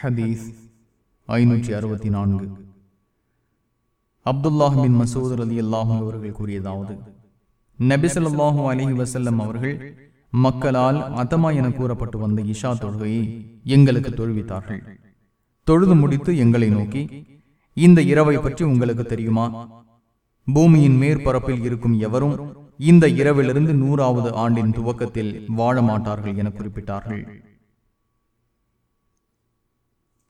ஹதீஸ் ஐநூற்றி அறுபத்தி நான்கு. அப்துல்லாஹின் பின் மசூத் அலி அல்லாஹும் அவர்கள் கூறியதாவது நபிசல்லாஹூ அலஹி வசல்லம் அவர்கள் மக்களால் அத்தமா என கூறப்பட்டு வந்த இஷா தொழுகையை எங்களுக்கு தொழுவித்தார்கள். தொழுது முடித்து எங்களை நோக்கி இந்த இரவை பற்றி உங்களுக்கு தெரியுமா? பூமியின் மேற்பரப்பில் இருக்கும் எவரும் இந்த இரவிலிருந்து நூறாவது ஆண்டின் துவக்கத்தில் வாழ மாட்டார்கள் என குறிப்பிட்டார்கள்.